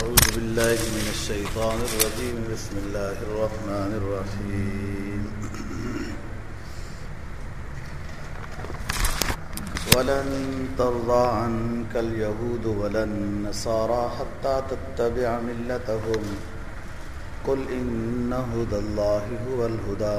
أعوذ بالله من الشيطان الرجيم. بسم الله الرحمن الرحيم. ولن ترضى عنك اليهود ولا النصارى حتى تتبع ملتهم. قل إن هدى الله هو الهدى.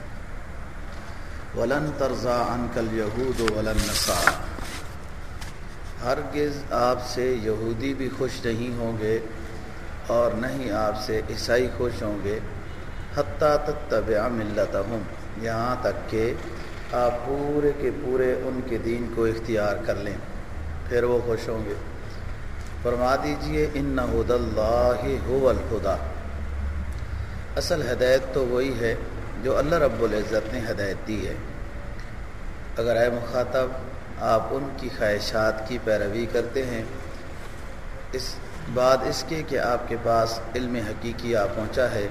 ولن ترضى عنك اليهود ولا النصارى۔ ہرگز آپ سے یہودی بھی خوش نہیں ہوں گے اور نہیں آپ سے عیسائی خوش ہوں گے۔ حتیٰ تتبع ملتہم۔ یہاں تک کہ آپ پورے کے پورے ان کے دین کو اختیار کر لیں، پھر وہ خوش ہوں گے۔ فرما دیجیے، ان ہد اللہ هو اصل ہدایت تو وہی ہے جو اللہ رب العزت نے ہدایت دی ہے۔ اگر اے مخاطب آپ ان کی خواہشات کی پیروی کرتے ہیں، اس بعد اس کے کہ آپ کے پاس علم حقیقی آ پہنچا ہے،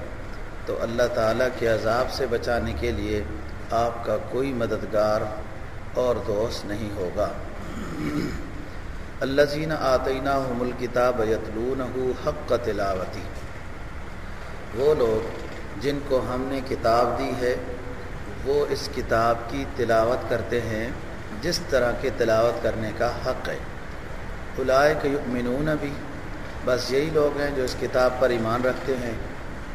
تو اللہ تعالیٰ کے عذاب سے بچانے کے لیے آپ کا کوئی مددگار اور دوست نہیں ہوگا۔ اللہ زین آتینہ حمل کتاب یتلون حق تلاوتی۔ وہ لوگ جن کو ہم نے کتاب دی ہے، وہ اس کتاب کی تلاوت کرتے ہیں، جس طرح کے تلاوت کرنے کا حق ہے۔ الائے کے یؤمنون بھی، بس یہی لوگ ہیں جو اس کتاب پر ایمان رکھتے ہیں۔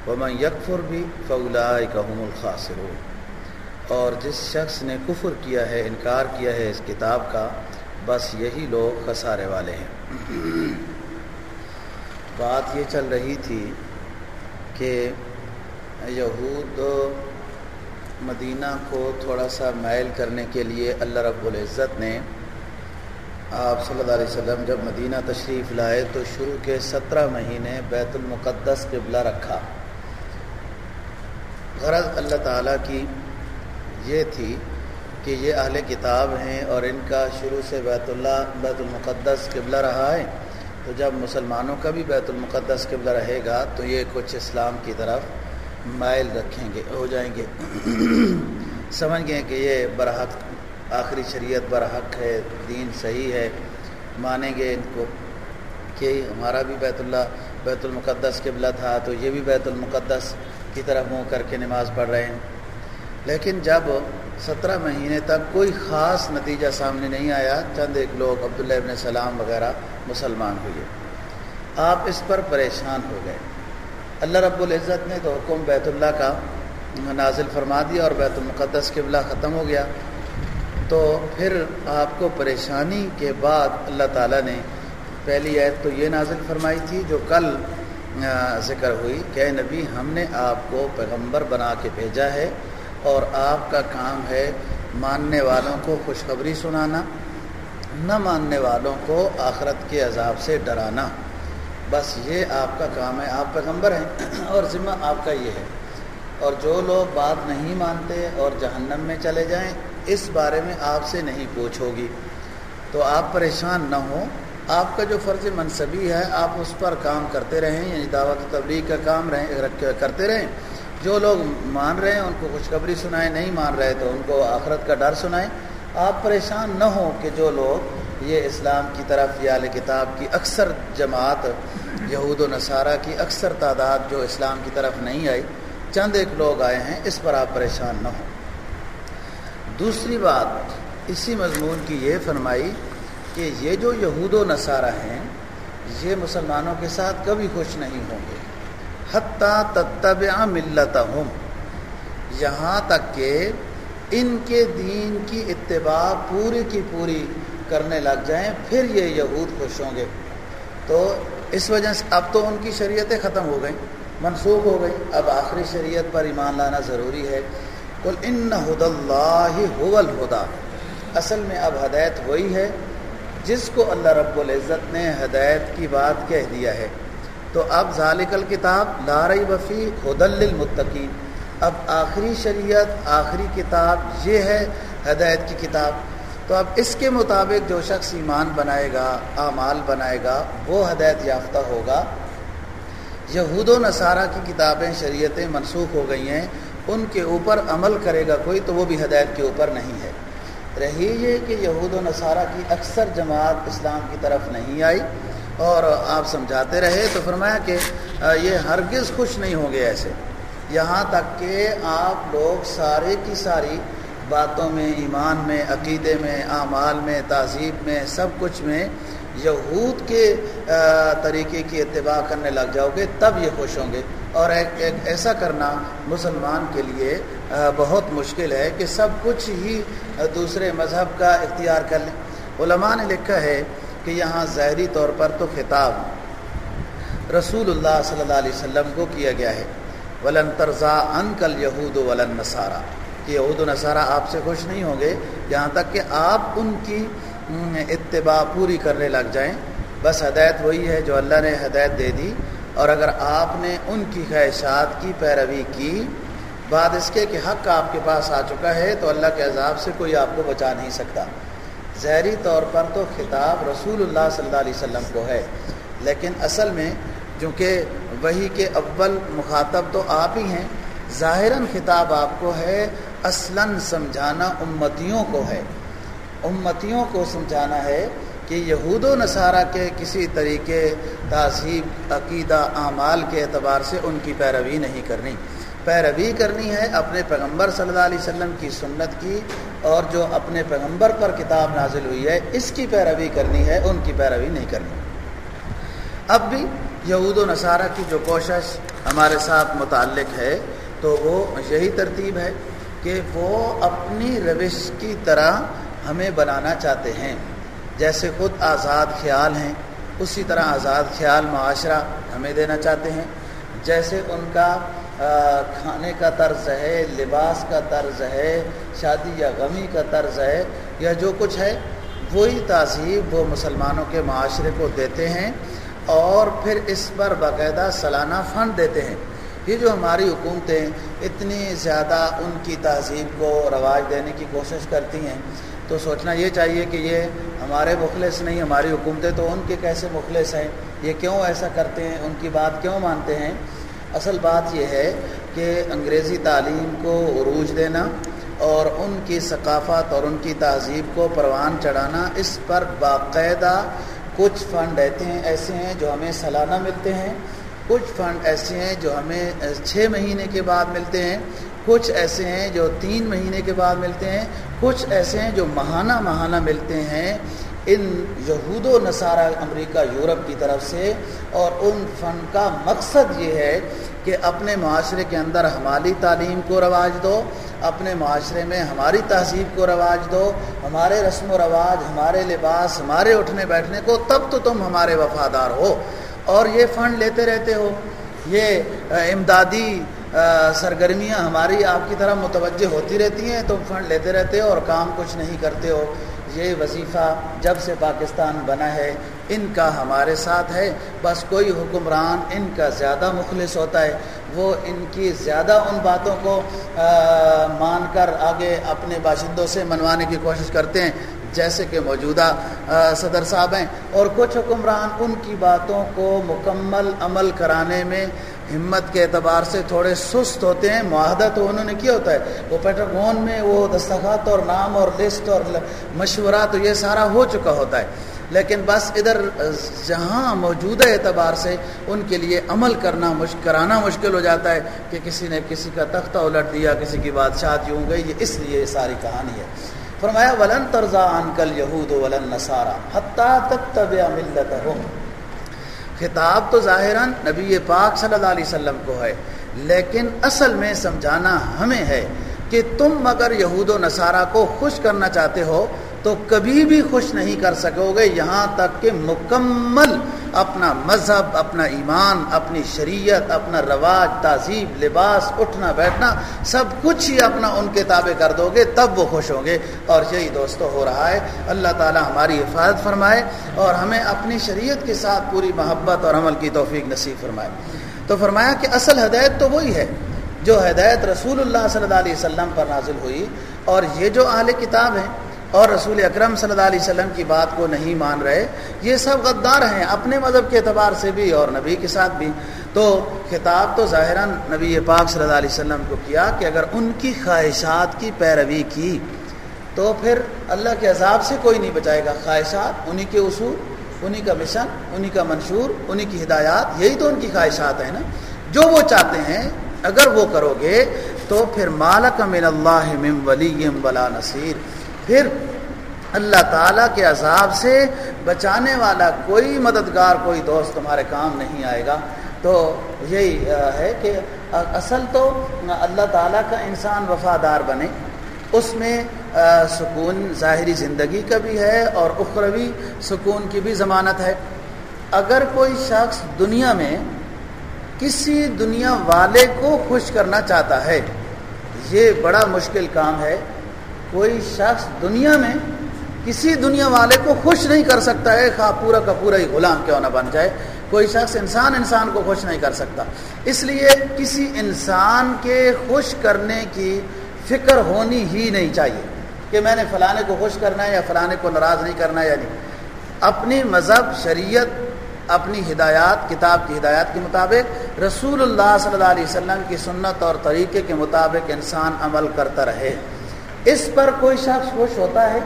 ومن یکفر بھی فولائے کام الخاصرون اور جس شخص نے کفر کیا ہے، انکار کیا ہے اس کتاب کا، بس یہی لوگ خسارے والے ہیں۔ بات یہ چل رہی تھی کہ یہود مدینہ کو تھوڑا سا میل کرنے کے لیے اللہ رب العزت نے آپ صلی اللہ علیہ وسلم جب مدینہ تشریف لائے تو شروع کے سترہ مہینے بیت المقدس قبلہ رکھا۔ غرض اللہ تعالیٰ کی یہ تھی کہ یہ اہل کتاب ہیں اور ان کا شروع سے بیت اللہ، بیت المقدس قبلہ رہا ہے۔ تو جب مسلمانوں کا بھی بیت المقدس قبلہ رہے گا تو یہ کچھ اسلام کی طرف مائل رکھیں گے، ہو جائیں گے۔ سمجھ گئے کہ یہ برحق، آخری شریعت برحق ہے، دین صحیح ہے۔ مانیں گے ان کو کہ ہمارا بھی بیت اللہ، بیت المقدس قبلہ تھا، تو یہ بھی بیت المقدس کی طرف منہ کر کے نماز پڑھ رہے ہیں۔ لیکن جب سترہ مہینے تک کوئی خاص نتیجہ سامنے نہیں آیا، چند ایک لوگ، عبداللہ ابن سلام وغیرہ مسلمان ہوئے۔ آپ اس پر پریشان ہو گئے۔ اللہ رب العزت نے تو حکم بیت اللہ کا نازل فرما دیا اور بیت المقدس قبلہ ختم ہو گیا۔ تو پھر آپ کو پریشانی کے بعد اللہ تعالیٰ نے پہلی عید تو یہ نازل فرمائی تھی جو کل ذکر ہوئی کہ نبی، ہم نے آپ کو پیغمبر بنا کے بھیجا ہے اور آپ کا کام ہے ماننے والوں کو خوشخبری سنانا، نہ ماننے والوں کو آخرت کے عذاب سے ڈرانا۔ بس یہ آپ کا کام ہے، آپ پیغمبر ہیں۔ اور ذمہ آپ کا یہ ہے۔ اور جو لوگ بات نہیں مانتے اور جہنم میں چلے جائیں، اس بارے میں آپ سے نہیں پوچھ ہوگی تو آپ پریشان نہ ہوں۔ آپ کا جو فرض منصبی ہے، آپ اس پر کام کرتے رہیں یعنی دعوت و تبلیغ کا کام رہیں کرتے رہیں۔ جو لوگ مان رہے ہیں، ان کو خوشخبری سنائیں، نہیں مان رہے تو ان کو آخرت کا ڈر سنائیں۔ آپ پریشان نہ ہوں کہ جو لوگ یہ اسلام کی طرف یا کتاب کی اکثر جماعت یہود و نصارہ کی اکثر تعداد جو اسلام کی طرف نہیں آئی، چند ایک لوگ آئے ہیں، اس پر آپ پریشان نہ ہوں۔ دوسری بات، اسی مضمون کی یہ فرمائی کہ یہ جو یہود و نصارہ ہیں، یہ مسلمانوں کے ساتھ کبھی خوش نہیں ہوں گے۔ حتیٰ تتبع ملت یہاں تک کہ ان کے دین کی اتباع پوری کی پوری کرنے لگ جائیں، پھر یہ یہود خوش ہوں گے۔ تو اس وجہ سے اب تو ان کی شریعتیں ختم ہو گئیں، منسوخ ہو گئی اب آخری شریعت پر ایمان لانا ضروری ہے۔ کل ان ہد اللہ الہدا اصل میں اب ہدایت وہی ہے جس کو اللہ رب العزت نے ہدایت کی بات کہہ دیا ہے۔ تو اب ذالکل کتاب لارئی وفی حدل المتقین اب آخری شریعت، آخری کتاب یہ ہے، ہدایت کی کتاب۔ تو اب اس کے مطابق جو شخص ایمان بنائے گا، اعمال بنائے گا، وہ ہدایت یافتہ ہوگا۔ یہود و نصارہ کی کتابیں، شریعتیں منسوخ ہو گئی ہیں، ان کے اوپر عمل کرے گا کوئی تو وہ بھی ہدایت کے اوپر نہیں ہے۔ رہی یہ کہ یہود و نصارہ کی اکثر جماعت اسلام کی طرف نہیں آئی اور آپ سمجھاتے رہے تو فرمایا کہ یہ ہرگز خوش نہیں ہوں گے ایسے۔ یہاں تک کہ آپ لوگ سارے کی ساری باتوں میں، ایمان میں، عقیدے میں، اعمال میں تہذیب میں، سب کچھ میں یہود کے طریقے کی اتباع کرنے لگ جاؤ گے، تب یہ خوش ہوں گے۔ اور ایک ایک ایسا کرنا مسلمان کے لیے بہت مشکل ہے کہ سب کچھ ہی دوسرے مذہب کا اختیار کر لیں۔ علماء نے لکھا ہے کہ یہاں ظاہری طور پر تو خطاب رسول اللہ صلی اللہ علیہ وسلم کو کیا گیا ہے۔ ولن ترزا ان کل یہود ولن نصارہ یہود و نصارہ آپ سے خوش نہیں ہوں گے، یہاں تک کہ آپ ان کی اتباع پوری کرنے لگ جائیں۔ بس ہدایت وہی ہے جو اللہ نے ہدایت دے دی۔ اور اگر آپ نے ان کی خواہشات کی پیروی کی، بعد اس کے کہ حق آپ کے پاس آ چکا ہے، تو اللہ کے عذاب سے کوئی آپ کو بچا نہیں سکتا۔ ظہری طور پر تو خطاب رسول اللہ صلی اللہ علیہ وسلم کو ہے۔ لیکن اصل میں چونکہ وہی کے اول مخاطب تو آپ ہی ہیں، ظاہراً خطاب آپ کو ہے۔ اصلاً سمجھانا امتیوں کو ہے۔ امتیوں کو سمجھانا ہے کہ یہود و نصارہ کے کسی طریقے، تہذیب، عقیدہ، اعمال کے اعتبار سے ان کی پیروی نہیں کرنی۔ پیروی کرنی ہے اپنے پیغمبر صلی اللہ علیہ وسلم کی سنت کی اور جو اپنے پیغمبر پر کتاب نازل ہوئی ہے، اس کی پیروی کرنی ہے، ان کی پیروی نہیں کرنی۔ اب بھی یہود و نصارہ کی جو کوشش ہمارے ساتھ متعلق ہے، تو وہ یہی ترتیب ہے۔ کہ وہ اپنی روش کی طرح ہمیں بنانا چاہتے ہیں۔ جیسے خود آزاد خیال ہیں، اسی طرح آزاد خیال معاشرہ ہمیں دینا چاہتے ہیں۔ جیسے ان کا کھانے کا طرز ہے، لباس کا طرز ہے، شادی یا غمی کا طرز ہے، یا جو کچھ ہے، وہی تہذیب وہ مسلمانوں کے معاشرے کو دیتے ہیں اور پھر اس پر باقاعدہ سالانہ فنڈ دیتے ہیں۔ یہ جو ہماری حکومتیں اتنی زیادہ ان کی تہذیب کو رواج دینے کی کوشش کرتی ہیں، تو سوچنا یہ چاہیے کہ یہ ہمارے مخلص نہیں، ہماری حکومتیں تو ان کے کیسے مخلص ہیں؟ یہ کیوں ایسا کرتے ہیں؟ ان کی بات کیوں مانتے ہیں؟ اصل بات یہ ہے کہ انگریزی تعلیم کو عروج دینا اور ان کی ثقافت اور ان کی تہذیب کو پروان چڑھانا، اس پر باقاعدہ کچھ فنڈ رہتے ہیں، ایسے ہیں جو ہمیں سالانہ ملتے ہیں۔ کچھ فنڈ ایسے ہیں جو ہمیں چھ مہینے کے بعد ملتے ہیں، کچھ ایسے ہیں جو تین مہینے کے بعد ملتے ہیں، کچھ ایسے ہیں جو ماہانہ ماہانہ ملتے ہیں۔ ان یہود و نصارہ امریکہ، یورپ کی طرف سے۔ اور ان فن کا مقصد یہ ہے کہ اپنے معاشرے کے اندر ہماری تعلیم کو رواج دو، اپنے معاشرے میں ہماری تہذیب کو رواج دو۔ ہمارے رسم و رواج، ہمارے لباس، ہمارے اٹھنے بیٹھنے کو تب تو تم ہمارے وفادار ہو۔ اور یہ فنڈ لیتے رہتے ہو، یہ امدادی سرگرمیاں ہماری آپ کی طرح متوجہ ہوتی رہتی ہیں، تم فنڈ لیتے رہتے ہو اور کام کچھ نہیں کرتے ہو۔ یہ وظیفہ جب سے پاکستان بنا ہے، ان کا ہمارے ساتھ ہے۔ بس کوئی حکمران ان کا زیادہ مخلص ہوتا ہے۔ وہ ان کی زیادہ ان باتوں کو مان کر آگے اپنے باشندوں سے منوانے کی کوشش کرتے ہیں۔ جیسے کہ موجودہ صدر صاحب ہیں۔ اور کچھ حکمران ان کی باتوں کو مکمل عمل کرانے میں ہمت کے اعتبار سے تھوڑے سست ہوتے ہیں، معاہدہ تو انہوں نے کیا ہوتا ہے۔ وہ پیٹرگون میں وہ دستخط اور نام اور لسٹ اور مشورہ تو یہ سارا ہو چکا ہوتا ہے۔ لیکن بس ادھر، جہاں موجودہ اعتبار سے ان کے لیے عمل کرنا مشک کرانا مشکل ہو جاتا ہے کہ کسی نے کسی کا تختہ الٹ دیا، کسی کی بادشاہ یوں گئی، یہ اس لیے یہ ساری کہانی ہے۔ فرمایا، ولن ترزا ان کل یہود ولن نصارہ حتیٰ تک طب ملت خطاب تو ظاہراً نبی پاک صلی اللہ علیہ وسلم کو ہے، لیکن اصل میں سمجھانا ہمیں ہے کہ تم اگر یہود و نصارہ کو خوش کرنا چاہتے ہو تو کبھی بھی خوش نہیں کر سکو گے یہاں تک کہ مکمل اپنا مذہب، اپنا ایمان، اپنی شریعت، اپنا رواج، تہذیب، لباس، اٹھنا، بیٹھنا، سب کچھ ہی اپنا ان کے تابع کر دو گے، تب وہ خوش ہوں گے۔ اور یہی دوستوں ہو رہا ہے۔ اللہ تعالی ہماری حفاظت فرمائے اور ہمیں اپنی شریعت کے ساتھ پوری محبت اور عمل کی توفیق نصیب فرمائے۔ تو فرمایا کہ اصل ہدایت تو وہی ہے جو ہدایت رسول اللہ صلی اللہ علیہ وسلم پر نازل ہوئی اور یہ جو اہل کتاب ہیں اور رسول اکرم صلی اللہ علیہ وسلم کی بات کو نہیں مان رہے، یہ سب غدار ہیں، اپنے مذہب کے اعتبار سے بھی اور نبی کے ساتھ بھی۔ تو خطاب تو ظاہراً نبی پاک صلی اللہ علیہ وسلم کو کیا کہ اگر ان کی خواہشات کی پیروی کی، تو پھر اللہ کے عذاب سے کوئی نہیں بچائے گا۔ خواہشات، انہی کے اصول، انہی کا مشن، انہی کا منشور، انہی کی ہدایات، یہی تو ان کی خواہشات ہیں نا۔ جو وہ چاہتے ہیں، اگر وہ کرو گے، تو پھر مالک من اللہ من ولی ولا نصیر۔ پھر اللہ تعالیٰ کے عذاب سے بچانے والا کوئی مددگار، کوئی دوست تمہارے کام نہیں آئے گا۔ تو یہی ہے کہ اصل تو اللہ تعالیٰ کا انسان وفادار بنے۔ اس میں سکون ظاہری زندگی کا بھی ہے اور اخروی سکون کی بھی ضمانت ہے۔ اگر کوئی شخص دنیا میں کسی دنیا والے کو خوش کرنا چاہتا ہے، یہ بڑا مشکل کام ہے۔ کوئی شخص دنیا میں کسی دنیا والے کو خوش نہیں کر سکتا ہے، خواہ پورا کا پورا ہی غلام کیوں نہ بن جائے۔ کوئی شخص انسان انسان کو خوش نہیں کر سکتا۔ اس لیے کسی انسان کے خوش کرنے کی فکر ہونی ہی نہیں چاہیے کہ میں نے فلانے کو خوش کرنا ہے یا فلانے کو ناراض نہیں کرنا ہے یا نہیں۔ اپنی مذہب، شریعت، اپنی ہدایات، کتاب کی ہدایات کے مطابق رسول اللہ صلی اللہ علیہ وسلم کی سنت اور طریقے کے مطابق انسان عمل کرتا رہے۔ اس پر کوئی شخص خوش ہوتا ہے؟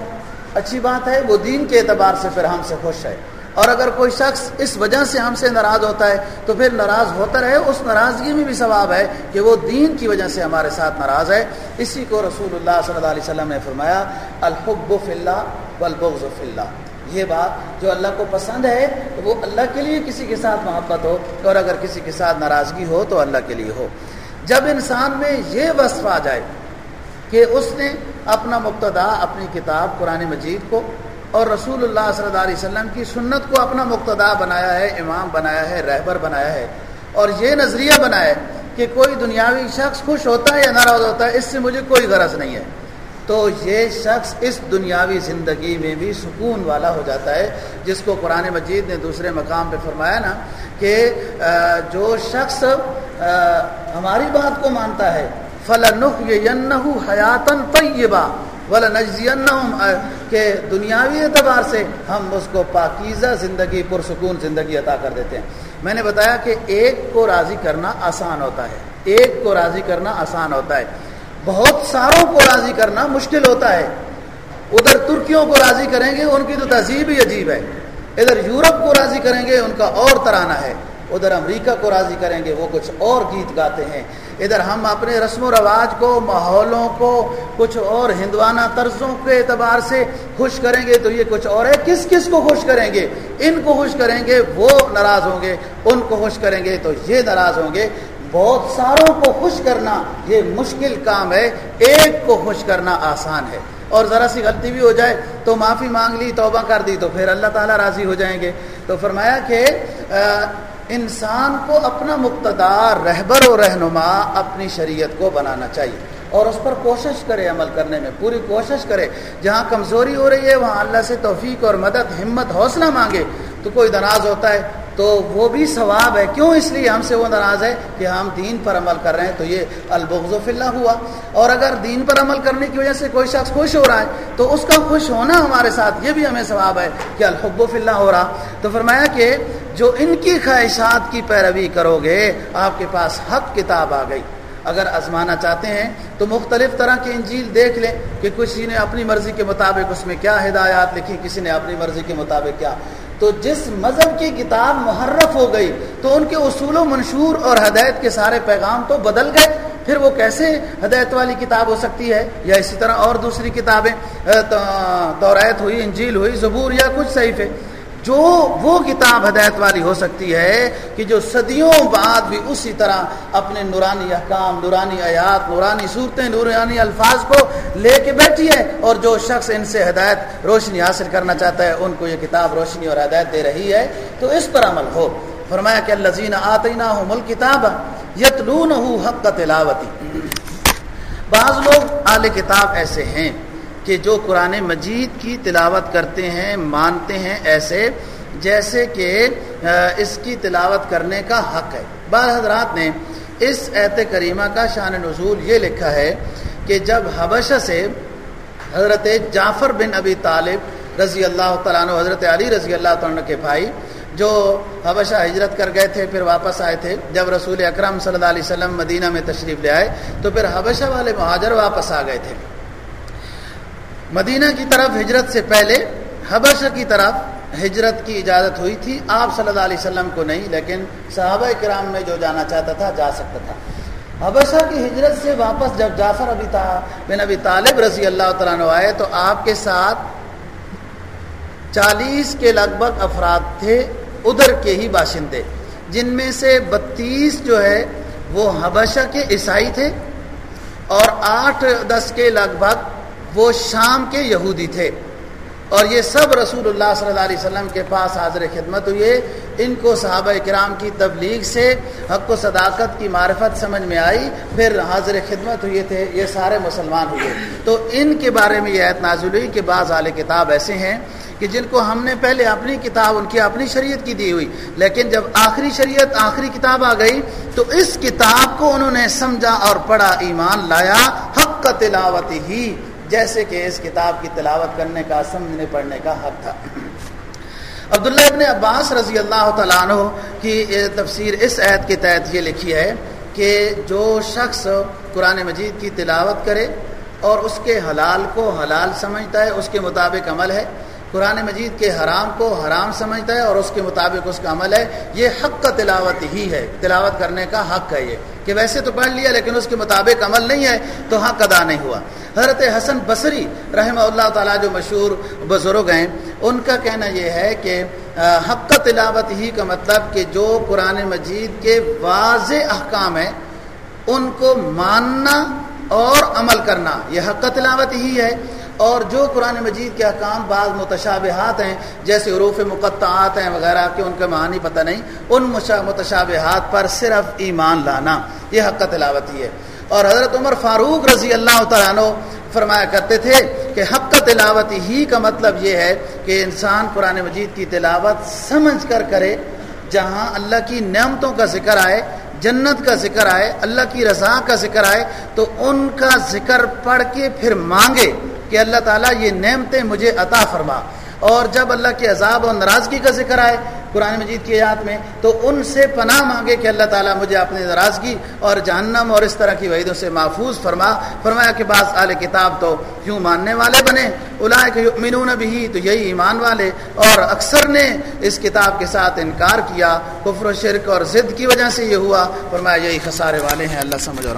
اچھی بات ہے، وہ دین کے اعتبار سے پھر ہم سے خوش ہے۔ اور اگر کوئی شخص اس وجہ سے ہم سے ناراض ہوتا ہے، تو پھر ناراض ہوتا رہے، اس ناراضگی میں بھی ثواب ہے کہ وہ دین کی وجہ سے ہمارے ساتھ ناراض ہے۔ اسی کو رسول اللہ صلی اللہ علیہ وسلم نے فرمایا، الحب فی اللہ والبغض فی اللہ۔ یہ بات جو اللہ کو پسند ہے، تو وہ اللہ کے لیے کسی کے ساتھ محبت ہو، اور اگر کسی کے ساتھ ناراضگی ہو، تو اللہ کے لیے ہو۔ جب انسان میں یہ وصف آ جائے کہ اس نے اپنا مقتدا اپنی کتاب قرآن مجید کو اور رسول اللہ صلی اللہ علیہ وسلم کی سنت کو اپنا مقتدا بنایا ہے، امام بنایا ہے، رہبر بنایا ہے۔ اور یہ نظریہ بنایا ہے کہ کوئی دنیاوی شخص خوش ہوتا ہے یا ناراض ہوتا ہے، اس سے مجھے کوئی غرض نہیں ہے۔ تو یہ شخص اس دنیاوی زندگی میں بھی سکون والا ہو جاتا ہے، جس کو قرآن مجید نے دوسرے مقام پہ فرمایا نا کہ جو شخص ہماری بات کو مانتا ہے فلاں حیاتن طیبہ ولا کہ دنیاوی اعتبار سے ہم اس کو پاکیزہ زندگی، پرسکون زندگی عطا کر دیتے ہیں۔ میں نے بتایا کہ ایک کو راضی کرنا آسان ہوتا ہے۔ ایک کو راضی کرنا آسان ہوتا ہے۔ بہت ساروں کو راضی کرنا مشکل ہوتا ہے۔ ادھر ترکیوں کو راضی کریں گے، ان کی تو تہذیب ہی عجیب ہے۔ ادھر یورپ کو راضی کریں گے، ان کا اور ترانہ ہے۔ ادھر امریکہ کو راضی کریں گے، وہ کچھ اور گیت گاتے ہیں۔ ادھر ہم اپنے رسم و رواج کو، ماحولوں کو، کچھ اور ہندوانہ طرزوں کے اعتبار سے خوش کریں گے، تو یہ کچھ اور ہے۔ کس کس کو خوش کریں گے؟ ان کو خوش کریں گے، وہ ناراض ہوں گے، ان کو خوش کریں گے، تو یہ ناراض ہوں گے۔ بہت ساروں کو خوش کرنا یہ مشکل کام ہے، ایک کو خوش کرنا آسان ہے۔ اور ذرا سی غلطی بھی ہو جائے تو معافی مانگ لی، توبہ کر دی، تو پھر اللہ تعالیٰ راضی ہو جائیں گے۔ تو فرمایا کہ انسان کو اپنا مقتدار رہبر و رہنما اپنی شریعت کو بنانا چاہیے۔ اور اس پر کوشش کرے عمل کرنے میں، پوری کوشش کرے۔ جہاں کمزوری ہو رہی ہے، وہاں اللہ سے توفیق اور مدد، ہمت، حوصلہ مانگے۔ تو کوئی ناراض ہوتا ہے، تو وہ بھی ثواب ہے۔ کیوں اس لیے ہم سے وہ ناراض ہے کہ ہم دین پر عمل کر رہے ہیں؟ تو یہ البغض فی اللہ ہوا۔ اور اگر دین پر عمل کرنے کی وجہ سے کوئی شخص خوش ہو رہا ہے، تو اس کا خوش ہونا ہمارے ساتھ، یہ بھی ہمیں ثواب ہے کہ الحب فی اللہ ہو رہا۔ تو فرمایا کہ جو ان کی خواہشات کی پیروی کرو گے، آپ کے پاس حق کتاب آ گئی۔ اگر آزمانا چاہتے ہیں، تو مختلف طرح کی انجیل دیکھ لیں کہ کسی نے اپنی مرضی کے مطابق اس میں کیا ہدایات لکھی، کسی نے اپنی مرضی کے مطابق کیا۔ تو جس مذہب کی کتاب محرف ہو گئی، تو ان کے اصول و منشور اور ہدایت کے سارے پیغام تو بدل گئے۔ پھر وہ کیسے ہدایت والی کتاب ہو سکتی ہے؟ یا اسی طرح اور دوسری کتابیں دورایت ہوئی، انجیل ہوئی، زبور یا کچھ صحیح ہے جو وہ کتاب ہدایت والی ہو سکتی ہے کہ جو صدیوں بعد بھی اسی طرح اپنے نورانی احکام، نورانی آیات، نورانی صورتیں، نورانی الفاظ کو لے کے بیٹھی ہے اور جو شخص ان سے ہدایت روشنی حاصل کرنا چاہتا ہے، ان کو یہ کتاب روشنی اور ہدایت دے رہی ہے، تو اس پر عمل ہو۔ فرمایا کہ اللہ زین آتینہ مل کتاب یتلون حق تلاوتی۔ بعض لوگ اعلی کتاب ایسے ہیں۔ کہ جو قرآن مجید کی تلاوت کرتے ہیں، مانتے ہیں ایسے، جیسے کہ اس کی تلاوت کرنے کا حق ہے۔ بعض حضرات نے اس ایت کریمہ کا شان نزول یہ لکھا ہے کہ جب حبشہ سے حضرت جعفر بن ابی طالب رضی اللہ تعالیٰ عنہ، حضرت علی رضی اللہ تعالیٰ کے بھائی، جو حبشہ ہجرت کر گئے تھے، پھر واپس آئے تھے، جب رسول اکرم صلی اللہ علیہ وسلم مدینہ میں تشریف لے آئے، تو پھر حبشہ والے مہاجر واپس آ گئے تھے۔ مدینہ کی طرف ہجرت سے پہلے، حبشہ کی طرف ہجرت کی اجازت ہوئی تھی۔ آپ صلی اللہ علیہ وسلم کو نہیں، لیکن صحابہ کرام میں جو جانا چاہتا تھا، جا سکتا تھا۔ حبشہ کی ہجرت سے واپس جب جعفر ابی بن ابی طالب رضی اللہ تعالیٰ آئے، تو آپ کے ساتھ چالیس کے لگ بھگ افراد تھے، ادھر کے ہی باشندے۔ جن میں سے بتیس جو ہے، وہ حبشہ کے عیسائی تھے اور آٹھ دس کے لگ بھگ وہ شام کے یہودی تھے اور یہ سب رسول اللہ صلی اللہ علیہ وسلم کے پاس حاضر خدمت ہوئے۔ ان کو صحابہ کرام کی تبلیغ سے، حق و صداقت کی معرفت سمجھ میں آئی۔ پھر حاضر خدمت ہوئے تھے، یہ سارے مسلمان ہوئے۔ تو ان کے بارے میں یہ عید نازل ہوئی کہ بعض اعلی کتاب ایسے ہیں کہ جن کو ہم نے پہلے اپنی کتاب، ان کی اپنی شریعت کی دی ہوئی، لیکن جب آخری شریعت، آخری کتاب آ گئی، تو اس کتاب کو انہوں نے سمجھا اور پڑھا، ایمان لایا، حق کا تلاوت ہی۔ جیسے کہ اس کتاب کی تلاوت کرنے کا سمجھنے پڑھنے کا حق تھا۔ عبداللہ ابن عباس رضی اللہ تعالیٰ عنہ کی تفسیر اس عہد کے تحت یہ لکھی ہے کہ جو شخص قرآن مجید کی تلاوت کرے اور اس کے حلال کو حلال سمجھتا ہے، اس کے مطابق عمل ہے قرآن مجید کے حرام کو حرام سمجھتا ہے اور اس کے مطابق اس کا عمل ہے۔ یہ حق کا تلاوت ہی ہے۔ تلاوت کرنے کا حق ہے یہ۔ کہ ویسے تو پڑھ لیا لیکن اس کے مطابق عمل نہیں ہے تو حق ادا نہیں ہوا۔ حضرت حسن بصری رحمہ اللہ تعالیٰ جو مشہور بزرگ ہیں، ان کا کہنا یہ ہے کہ حق کا تلاوت ہی کا مطلب کہ جو قرآن مجید کے واضح احکام ہیں، ان کو ماننا اور عمل کرنا۔ یہ حق کا تلاوت ہی ہے۔ اور جو قرآن مجید کے احکام بعض متشابہات ہیں، جیسے عروف مقطعات ہیں وغیرہ کہ ان کا معنی پتہ نہیں، ان متشابہات پر صرف ایمان لانا، یہ حق تلاوت ہی ہے۔ اور حضرت عمر فاروق رضی اللہ تعالیٰ عنہ فرمایا کرتے تھے کہ حق تلاوت ہی کا مطلب یہ ہے کہ انسان قرآن مجید کی تلاوت سمجھ کر کرے، جہاں اللہ کی نعمتوں کا ذکر آئے، جنت کا ذکر آئے، اللہ کی رضا کا ذکر آئے، تو ان کا ذکر پڑھ کے پھر مانگے۔ کہ اللہ تعالیٰ یہ نعمتیں مجھے عطا فرما۔ اور جب اللہ کے عذاب اور ناراضگی کا ذکر آئے قرآن مجید کی یاد میں، تو ان سے پناہ مانگے کہ اللہ تعالیٰ مجھے اپنی ناراضگی اور جہنم اور اس طرح کی وعیدوں سے محفوظ فرما۔ فرمایا کہ بعض اعلی کتاب تو یوں ماننے والے بنے۔ کے یؤمنون بھی تو یہی ایمان والے۔ اور اکثر نے اس کتاب کے ساتھ انکار کیا۔ کفر و شرک اور ضد کی وجہ سے یہ ہوا۔ فرمایا یہی خسارے والے ہیں۔ اللہ سمجھ اور